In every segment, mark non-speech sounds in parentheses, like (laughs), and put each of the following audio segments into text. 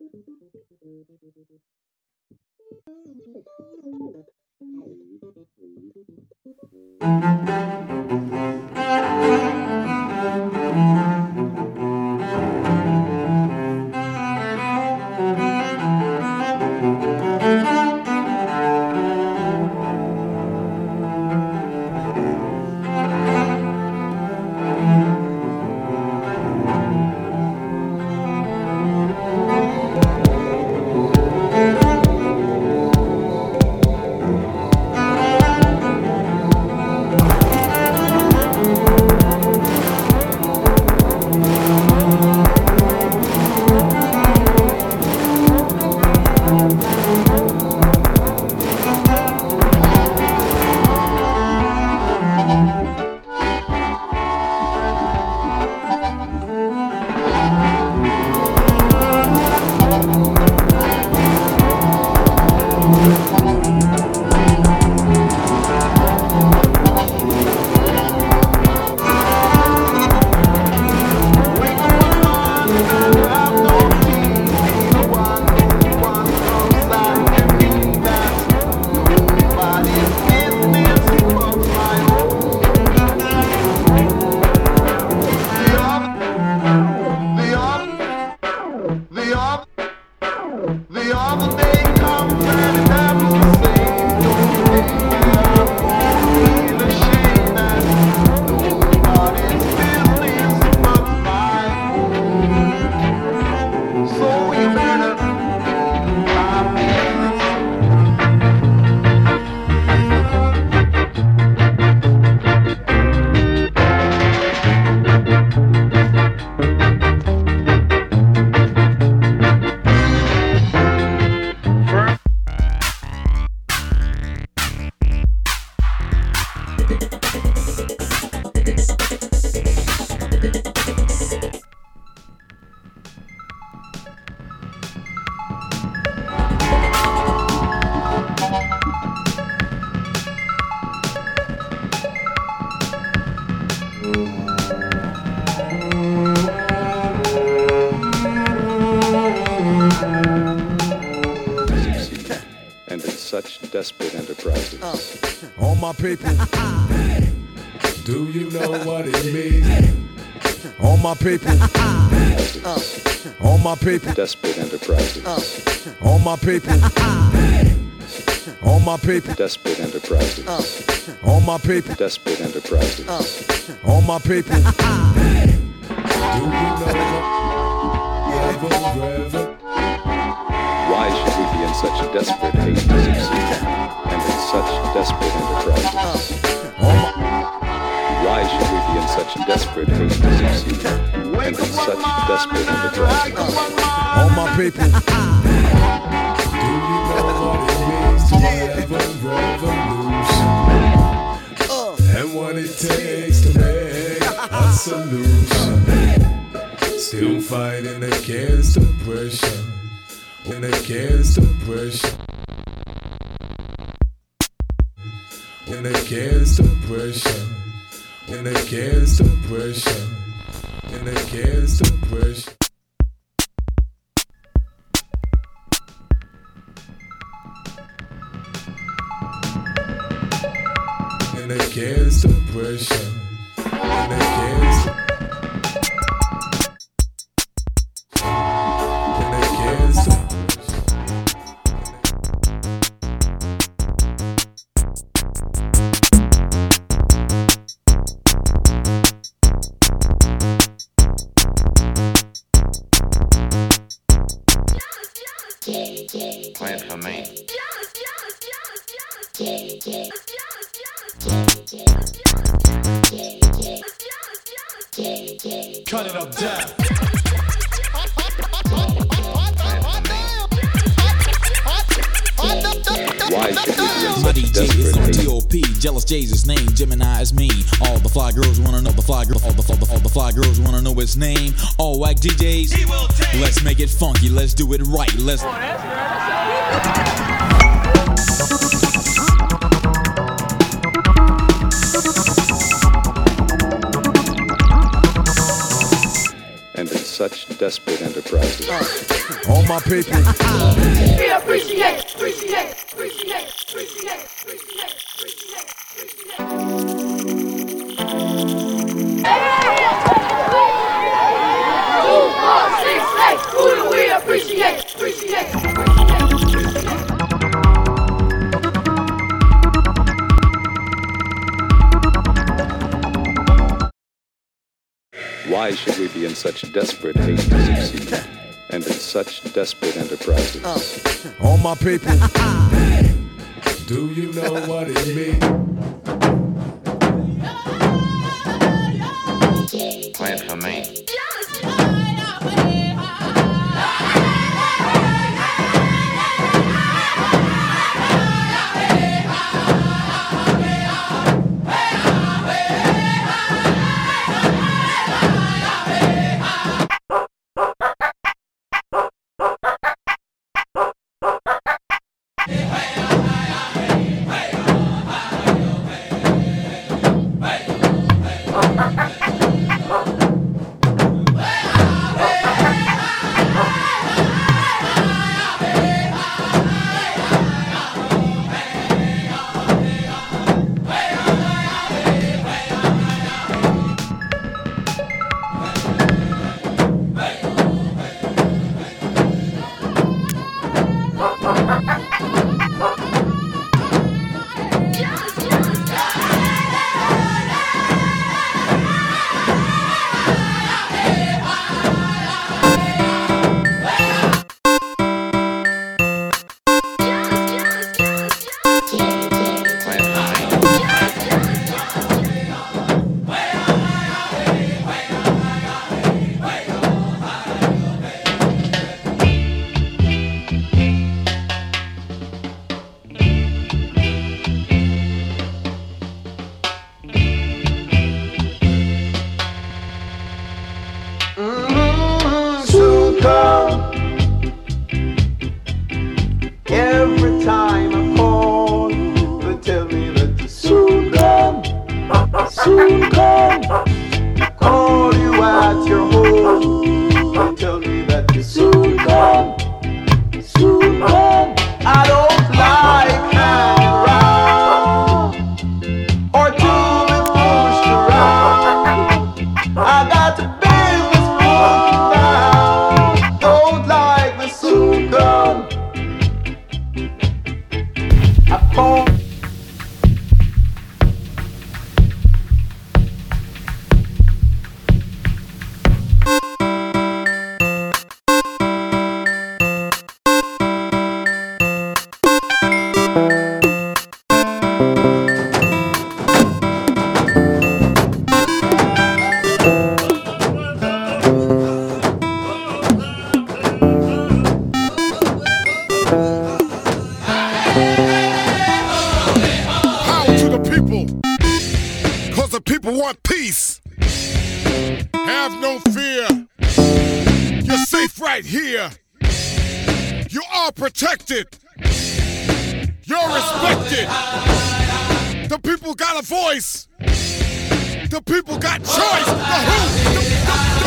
and in such desperate enterprises. Oh. (laughs) All my people, (laughs) do you know what it means? (laughs) All my people, oh. all my people, Desperate enterprises. Oh. all my people, all my people, Desperate enterprises. all my people, Desperate enterprises. all my people. Do you know what? Reverend, reverend, Why should we be in such desperate haste to succeed? And in such desperate enterprises. Why should we be in such desperate haste to succeed? And in such desperate enterprises. all my people. Do you know what it means to have a revolution? And what it takes to make a solution. Still fighting against oppression. And against oppression. And against oppression. And against oppression. And against oppression. and against oppression and against Play it for me. cut it up down Jealous Jay's his name. Gemini is me. All the fly girls wanna know the fly girl. All the, all the, all the fly girls wanna know his name. All whack DJs. He will take. Let's make it funky. Let's do it right. Let's. Oh, such desperate enterprises. All my people. (laughs) we appreciate, appreciate. Why should we be in such desperate haste to succeed and in such desperate enterprises? Oh. All my people, (laughs) do you know what it means? people got a voice. The people got choice. The who. The, the,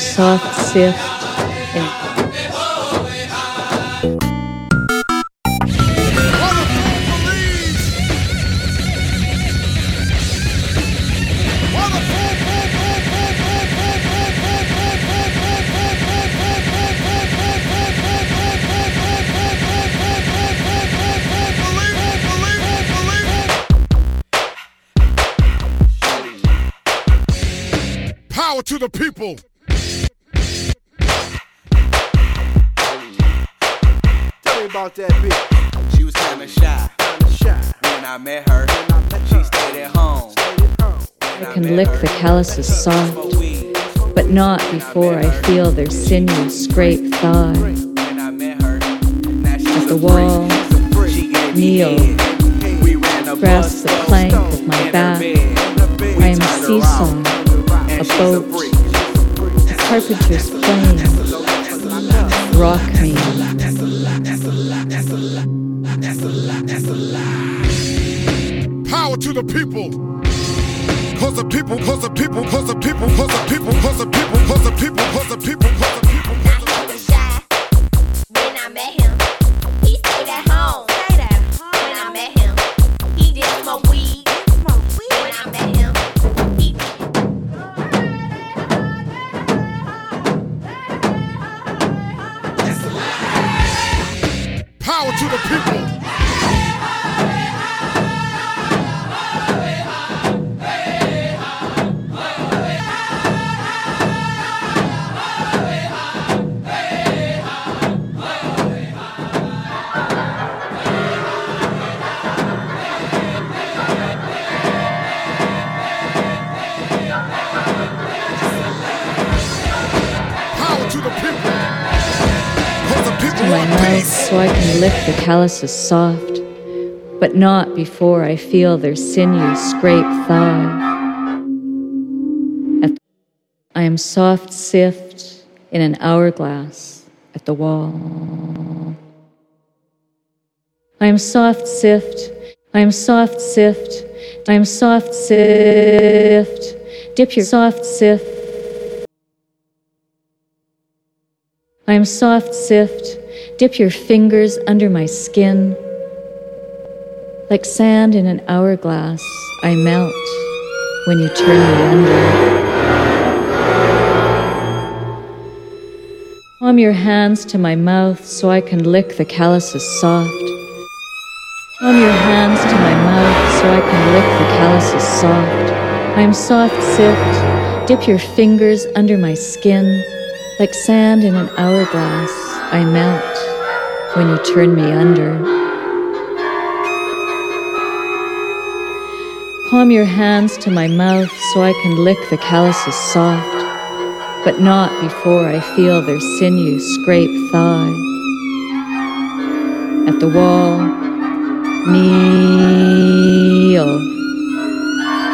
soft sift and to the people. About that bitch. She was kinda shy Kinda shy. when I met her. When I met She her. stayed at home. Stayed at home. When I can met lick her, the calluses soft, but not before I feel their sinews scrape thigh. When I met her, now she's At the a wall. She gave kneel, head. We ran a grasp bus the stop plank of my in back. I am a turned seesaw, a boat, a carpenter's plane. Rock me, to the people. Cause the people, cause the people, cause the people, cause the people, cause the people, cause the people, cause the people, the calluses soft, but not before I feel their sinews scrape thigh. At I am soft sift in an hourglass at the wall. I am soft sift, I am soft sift, I am soft sift. Dip your soft sift. I am soft sift. Dip your fingers under my skin. Like sand in an hourglass, I melt when you turn me under. Palm your hands to my mouth so I can lick the calluses soft. Palm your hands to my mouth so I can lick the calluses soft. I am soft sift. Dip your fingers under my skin. Like sand in an hourglass, I melt when you turn me under. Palm your hands to my mouth so I can lick the calluses soft, but not before I feel their sinews scrape thigh. At the wall, kneel,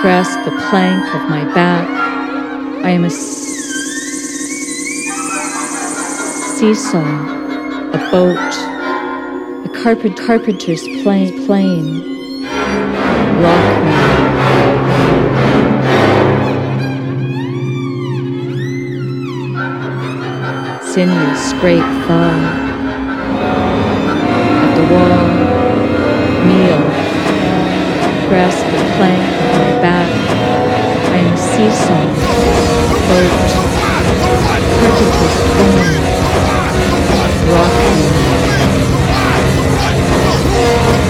grasp the plank of my back. I am a seesaw, a boat, carpet carpenter's plane, plane. Rock me. Sinews scrape thigh. At the wall, kneel, grasp the plank of my back. I am seesaw, boat, carpenter's plane. Thank.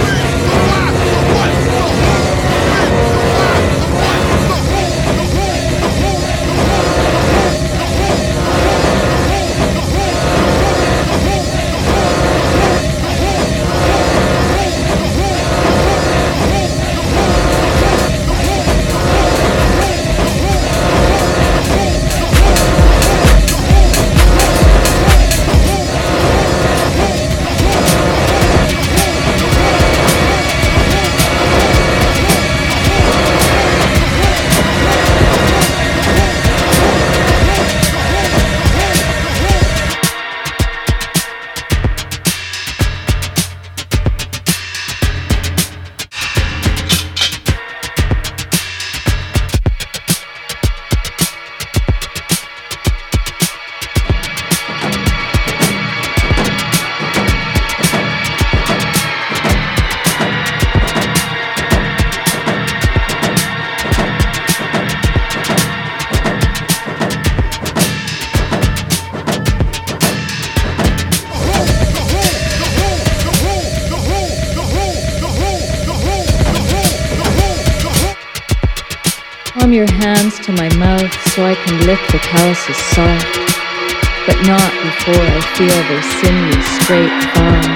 Calluses soft, but not before I feel their sinewy straight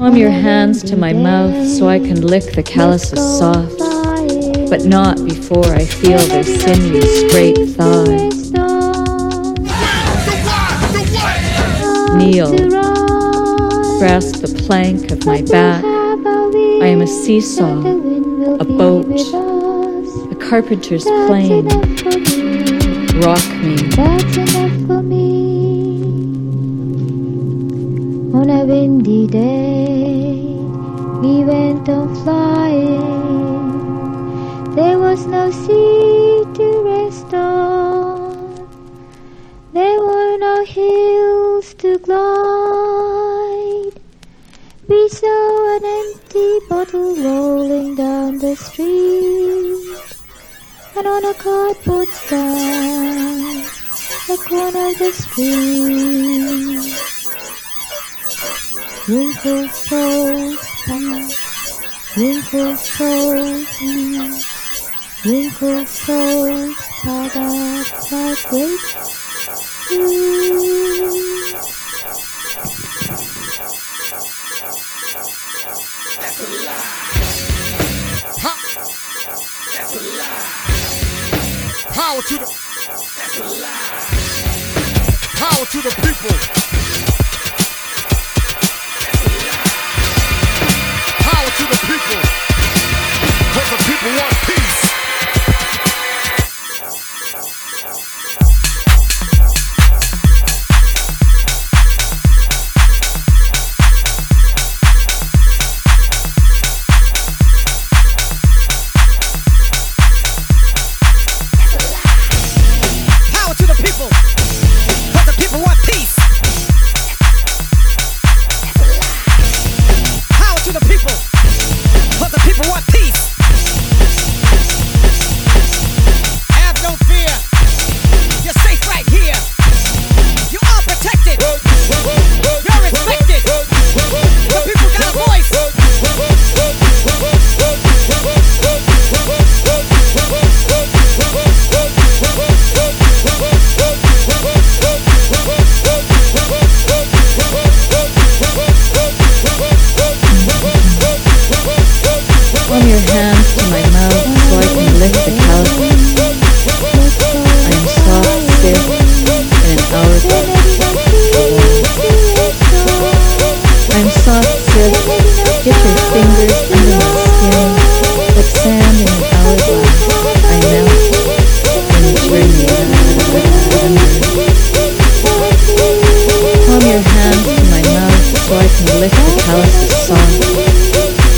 Warm your hands to my mouth so I can lick the calluses soft, but not before I feel their sinewy scrape thighs. Kneel, grasp the plank of my back. I am a seesaw, a boat, a carpenter's plane. Rock me. On a windy day, we went on flying. There was no sea to rest on. There were no hills to glide. We saw an empty bottle rolling down the street. And on a cardboard stand, the corner of the street. Wrinkle souls, wrinkle souls, wrinkle souls, products are great. That's a lie. Ha. That's a lie. Power to the. That's a lie. Power to the people. The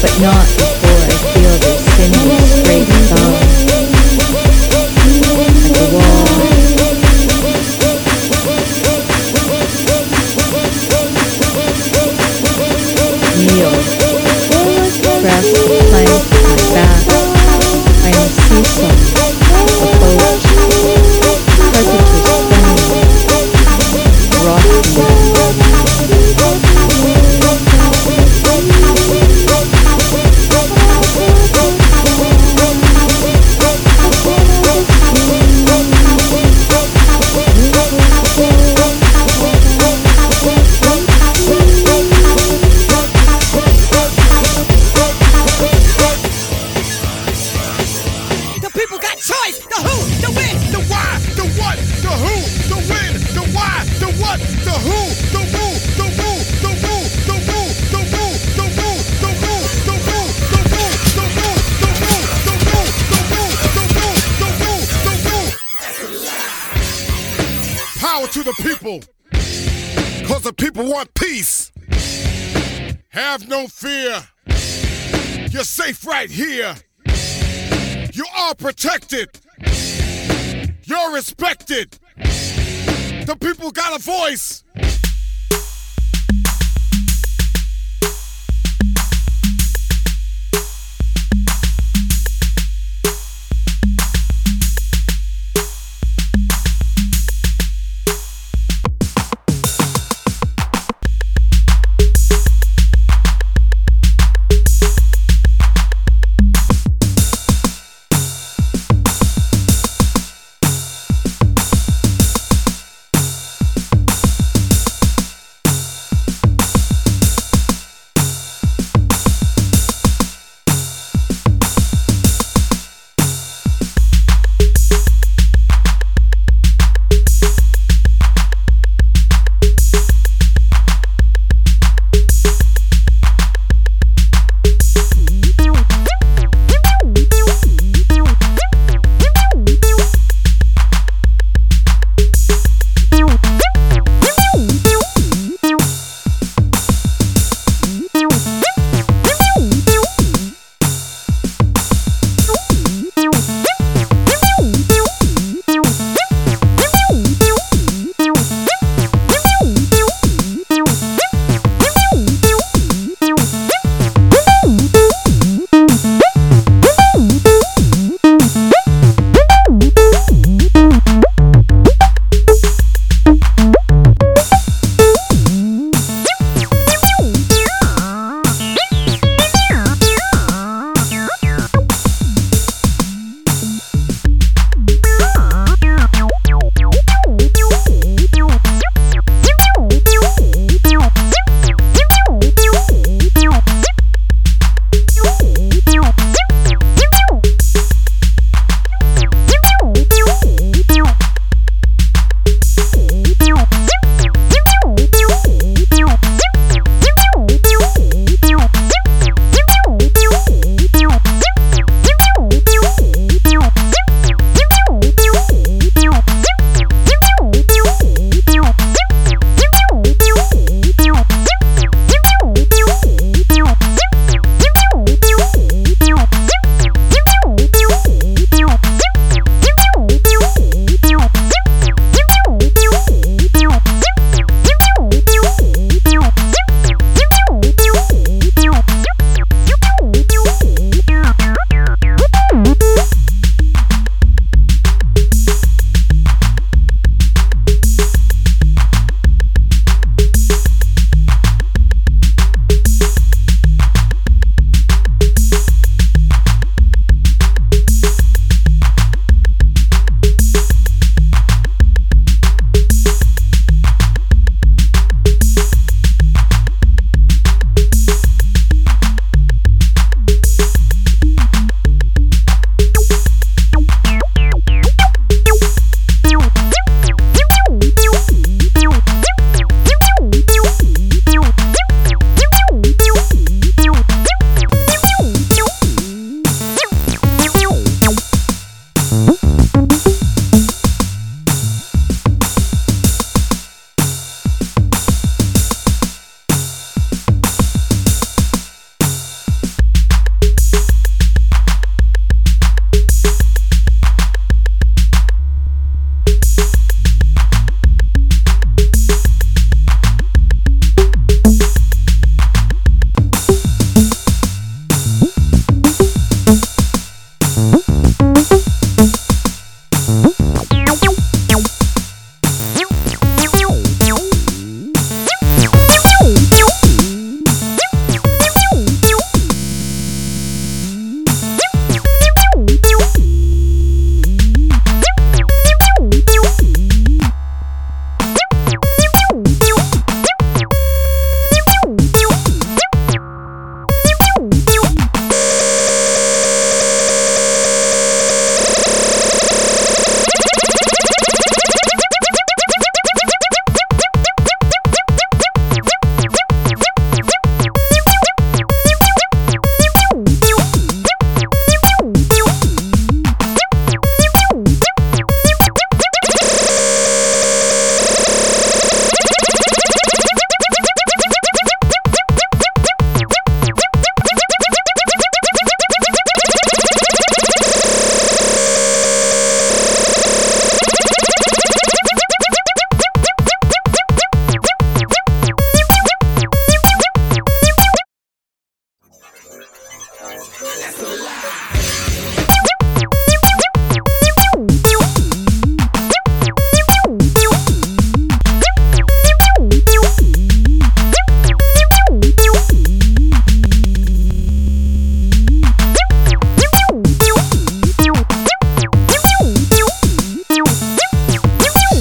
but not people. Cause the people want peace. Have no fear. You're safe right here. You are protected. You're respected. The people got a voice.